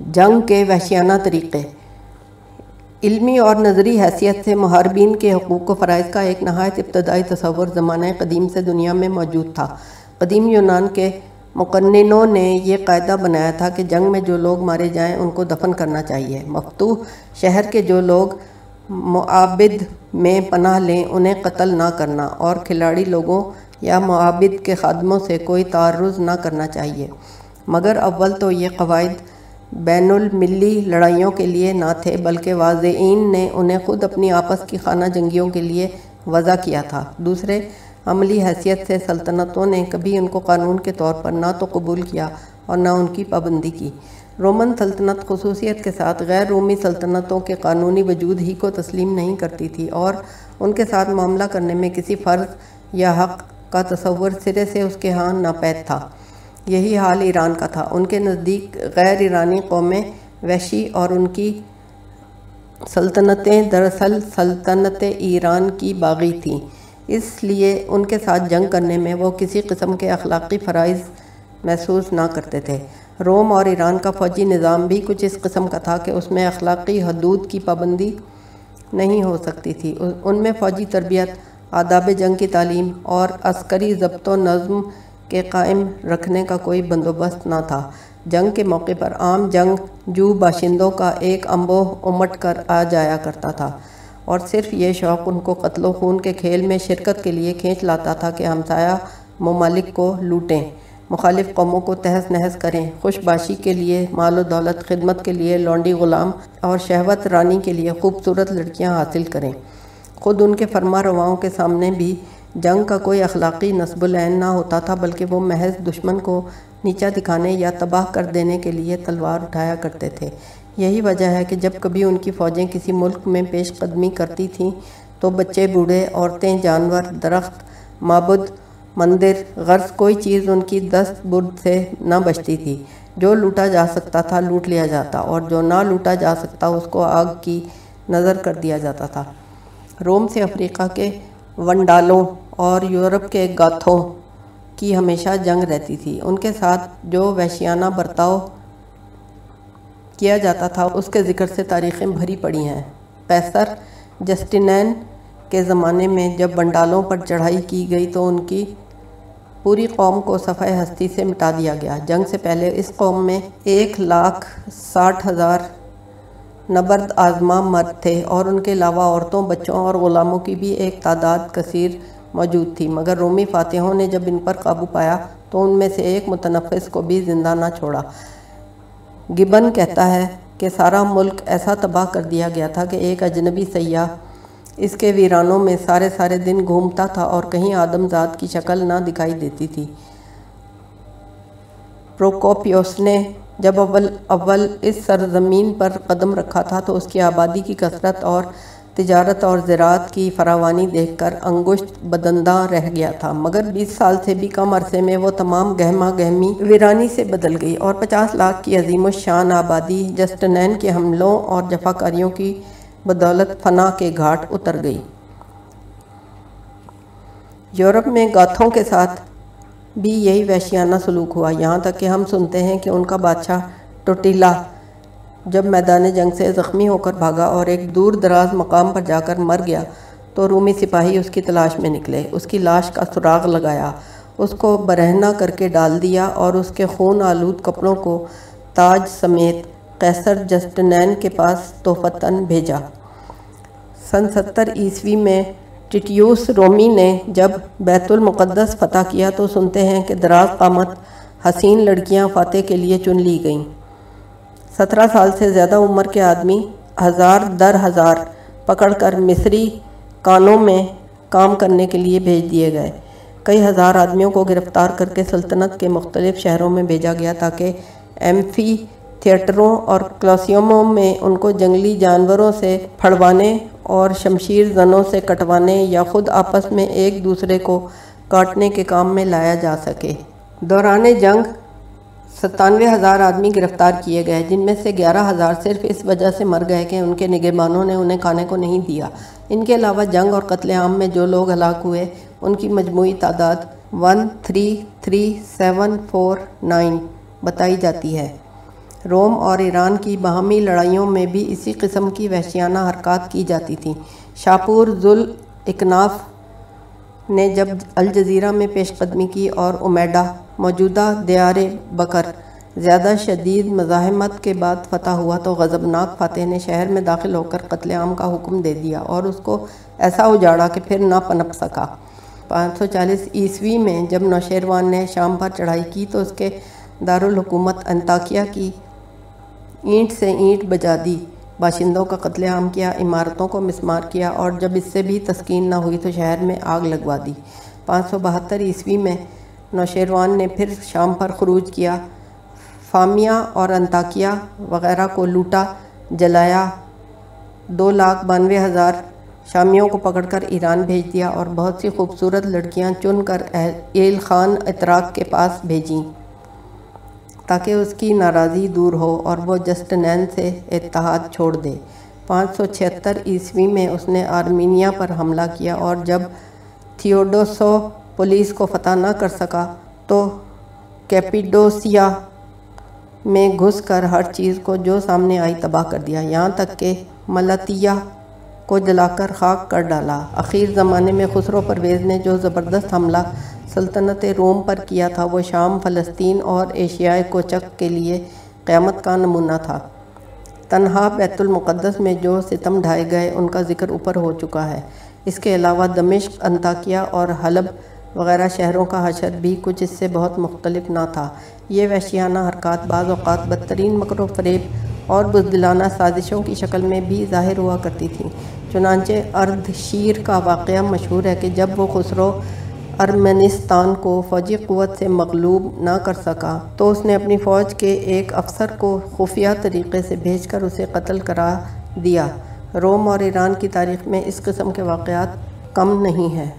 جنگ کے وحشیانہ طریقے۔ علمی اور نظری حیثیت سے محاربین کے حقوق و فرائض کا ایک نہایت ابتدائی تصور زمانہ قدیم سے دنیا میں موجود تھا۔ قدیم یونان کے مقننوں نے یہ قاعدہ بنایا تھا کہ جنگ میں جو لوگ مارے جائیں ان کو دفن کرنا چاہیے۔ مفتوح شہر کے جو لوگ معابد میں پناہ لیں انہیں قتل نہ کرنا اور کھلاڑی لوگوں یا معابد کے خادموں سے کوئی تعرض نہ کرنا چاہیے۔ مگر اول تو یہ قواعد بین الملی لڑائیوں کے لیے نہ تھے، بلکہ واضعین نے انہیں خود اپنی آپس کی خانہ جنگیوں کے لیے وضع کیا تھا۔ دوسرے، عملی حیثیت سے سلطنتوں نے کبھی ان کو قانون کے طور پر نہ تو قبول کیا اور نہ ان کی پابندی کی۔ رومن سلطنت خصوصیت کے ساتھ غیر رومی سلطنتوں کے قانونی وجود ہی کو تسلیم نہیں کرتی تھی اور ان کے ساتھ معاملہ کرنے میں کسی فرض یا حق کا تصور سرے سے اس کے ہاں ناپید تھا۔ یہی حال ایران کا تھا۔ ان کے نزدیک غیر ایرانی قومیں وحشی اور ان کی سلطنتیں دراصل سلطنت ایران کی باغی تھیں۔ اس لیے ان کے ساتھ جنگ کرنے میں وہ کسی قسم کے اخلاقی فرائض محسوس نہ کرتے تھے۔ روم اور ایران کا فوجی نظام بھی کچھ اس قسم کا تھا کہ اس میں اخلاقی حدود کی پابندی نہیں ہو سکتی تھی۔ ان میں فوجی تربیت، آداب جنگ کی تعلیم اور عسکری ضبط و نظم کے قائم رکھنے کا کوئی بندوبست نہ تھا۔ جنگ کے موقع پر عام جنگ جو باشندوں کا ایک امبو امٹ کر آ جایا کرتا تھا، اور صرف یہ شوق ان کو قتل و خون کے کھیل میں شرکت کے لیے کھینچ لاتا تھا کہ ہمسایہ ممالک کو لوٹیں۔ مخالف قوموں کو تہس نہس کریں۔ خوش باشی کے لیے، مال و دولت، خدمت کے لیے لونڈی غلام، اور شہوت رانی کے لیے خوبصورت لڑکیاں حاصل کریں۔ خود ان کے فرما رواؤں کے سامنے بھی جنگ کا کوئی اخلاقی نصب العین نہ ہوتا تھا، بلکہ وہ محض دشمن کو نیچا دکھانے یا تباہ کر دینے کے لیے تلوار اٹھایا کرتے تھے۔ یہی وجہ ہے کہ جب کبھی ان کی فوجیں کسی ملک میں پیش قدمی کرتی تھیں تو بچے، بوڑھے، عورتیں، جانور، درخت، معبد، مندر، غرض، کوئی چیز ان کی دست برد سے نہ بچتی تھی۔ جو لوٹا جا سکتا تھا، لوٹ لیا جاتا، اور جو نہ لوٹا جا سکتا، اس کو آگ کی نظر کر دیا جاتا تھا۔ روم سے افریقہ کے ونڈالوں اور یورپ کے گاتھوں کی ہمیشہ جنگ رہتی تھی۔ ان کے ساتھ جو وحشیانہ برتاؤ کیا جاتا تھا، اس کے ذکر سے تاریخیں بھری پڑی ہیں۔ پیسر جسٹینین کے زمانے میں جب ونڈالوں پر چڑھائی کی گئی تو ان کی پوری قوم کو صفحہ ہستی سے مٹا دیا گیا۔ جنگ سے پہلے اس قوم میں ایک لاکھ ساٹھ ہزار نبرد آزما مرد تھے اور ان کے علاوہ عورتوں، بچوں اور غلاموں کی بھی ایک تعداد کثیر موجود تھی۔ مگر رومی فاتحوں نے جب ان پر قابو پایا تو ان میں سے ایک متنفس کو بھی زندہ نہ چھوڑا۔ گبن کہتا ہے کہ سارا ملک ایسا تباہ کر دیا گیا تھا کہ ایک اجنبی سیاح اس کے ویرانوں میں سارے سارے دن گھومتا تھا اور کہیں آدم ذات کی شکل نہ دکھائی دیتی تھی۔ پروکوپیوس نے جب اول اول اس سرزمین پر قدم رکھا تھا تو اس کی آبادی کی کثرت اور تجارت اور زراعت کی فراوانی دیکھ کر انگشت بدندہ رہ گیا تھا۔ مگر بیس سال سے بھی کم عرصے میں وہ تمام گہما گہمی ویرانی سے بدل گئی اور پچاس لاکھ کی عظیم الشان آبادی جسٹنین کے حملوں اور جفاکاریوں کی بدولت فنا کے گھاٹ اتر گئی۔ یورپ میں گاتھوں کے ساتھ بھی یہی وحشیانہ سلوک ہوا۔ یہاں تک کہ ہم سنتے ہیں کہ ان کا بادشاہ ٹوٹیلا جب میدان جنگ سے زخمی ہو کر بھاگا اور ایک دور دراز مقام پر جا کر مر گیا تو رومی سپاہی اس کی تلاش میں نکلے۔ اس کی لاش کا سراغ لگایا، اس کو برہنہ کر کے ڈال دیا اور اس کے خون آلود کپڑوں کو تاج سمیت قیصر جسٹنین کے پاس توفتن بھیجا۔ سن ستر عیسوی میں ٹیٹیوس رومی نے جب بیت المقدس فتح کیا تو سنتے ہیں کہ دراز قامت حسین لڑکیاں فاتح کے لیے چن لی گئیں۔ سترہ سال سے زیادہ عمر کے آدمی ہزار در ہزار پکڑ کر مصری کانوں میں کام کرنے کے لیے بھیج دیے گئے۔ کئی ہزار آدمیوں کو گرفتار کر کے سلطنت کے مختلف شہروں میں بھیجا گیا تاکہ ایمفی تھیٹروں اور کلاسیوموں میں ان کو جنگلی جانوروں سے پھڑوانے اور شمشیر زنوں سے کٹوانے یا خود آپس میں ایک دوسرے کو کاٹنے کے کام میں لایا جا سکے۔ دوران جنگ ستانوے ہزار آدمی گرفتار کیے گئے، جن میں سے گیارہ ہزار صرف اس وجہ سے مر گئے کہ ان کے نگہبانوں نے انہیں کھانے کو نہیں دیا۔ ان کے علاوہ جنگ اور قتل عام میں جو لوگ ہلاک ہوئے، ان کی مجموعی تعداد one three three seven four nine بتائی جاتی ہے۔ روم اور ایران کی باہمی لڑائیوں میں بھی اسی قسم کی وحشیانہ حرکات کی جاتی تھیں شاپور ذل اکناف نے جب الجزیرہ میں پیش قدمی کی اور امیڈا موجودہ دیار بکر زیادہ شدید مزاحمت کے بعد فتح ہوا تو غضبناک فاتح نے شہر میں داخل ہو کر قتل عام کا حکم دے دیا اور اس کو ایسا اجاڑا کہ پھر نہ پنپ سکا۔ پانچ سو چالیس عیسوی میں جب نوشیروان نے شام پر چڑھائی کی تو اس کے دارالحکومت انتاکیہ کی اینٹ سے اینٹ بجا دی۔ باشندوں کا قتل عام کیا، عمارتوں کو مسمار کیا اور جب اس سے بھی تسکین نہ ہوئی تو شہر میں آگ لگوا دی۔ پانچ سو بہتر عیسوی میں نوشیروان نے پھر شام پر خروج کیا۔ فامیہ اور انتاکیہ وغیرہ کو لوٹا، جلایا۔ دو لاکھ بانوے ہزار شامیوں کو پکڑ کر ایران بھیج دیا اور بہت سی خوبصورت لڑکیاں چن کر ایل خان اتراک کے پاس بھیجیں۔ تاکہ اس کی ناراضی دور ہو اور وہ جسٹنین سے اتحاد چھوڑ دے۔ پانچ سو چھہتر عیسوی میں اس نے آرمینیا پر حملہ کیا اور جب تھیوڈوسو پولیس کو فتح نہ کر سکا تو کیپیڈوسیا میں گھس کر ہر چیز کو جو سامنے آئی تباہ کر دیا۔ یہاں تک کہ ملتیہ کو جلا کر خاک کر ڈالا۔ اخیر زمانے میں خسرو پرویز نے جو زبردست حملہ سلطنت روم پر کیا تھا، وہ شام فلسطین اور ایشیائے کوچک کے لیے قیامت کا نمونہ تھا۔ تنہا بیت المقدس میں جو ستم ڈھائے گئے، ان کا ذکر اوپر ہو چکا ہے۔ اس کے علاوہ دمشق انتاکیہ اور حلب وغیرہ شہروں کا حشر بھی کچھ اس سے بہت مختلف نہ تھا۔ یہ وحشیانہ حرکات بعض اوقات بدترین مکر و فریب اور بزدلانہ سازشوں کی شکل میں بھی ظاہر ہوا کرتی تھیں۔ چنانچہ ارد شیر کا واقعہ مشہور ہے کہ جب وہ خسرو ارمنستان کو فوجی قوت سے مغلوب نہ کر سکا۔ تو اس نے اپنی فوج کے ایک افسر کو خفیہ طریقے سے بھیج کر اسے قتل کرا دیا۔ روم اور ایران کی تاریخ میں اس قسم کے واقعات کم نہیں ہیں۔